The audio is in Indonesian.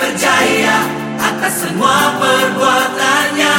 percaya atas semua perbuatannya